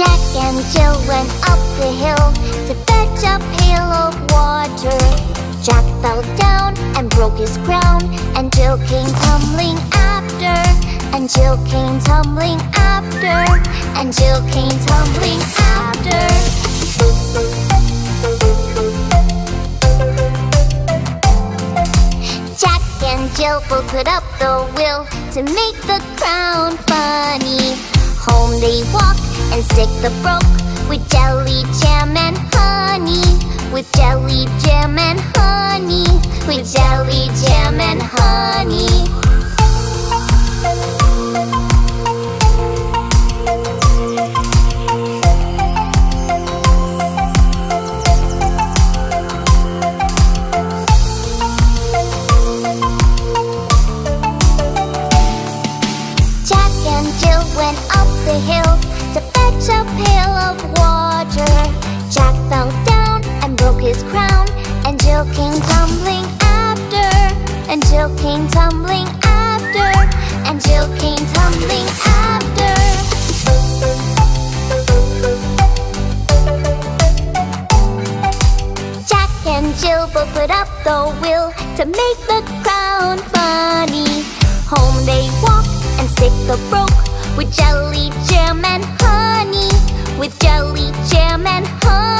and Jill went up the hill to fetch a pail of water. Jack fell down and broke his crown, and Jill came tumbling after. And Jill came tumbling after. And Jill came tumbling after. Jack and Jill both put up the will to make the crown funny. Home they walk and stick the broke with jelly, jam, and honey. With jelly, jam, and honey. With jelly, jam, and honey. Jack and Jill went up the hill to fetch a pail of water. Jack fell down and broke his crown, and Jill came tumbling after. And Jill came tumbling after. And Jill came tumbling after. Jack and Jill both put up the will to make the crown funny. Home they walk and stick the broke with jelly. With jelly, jam, and honey.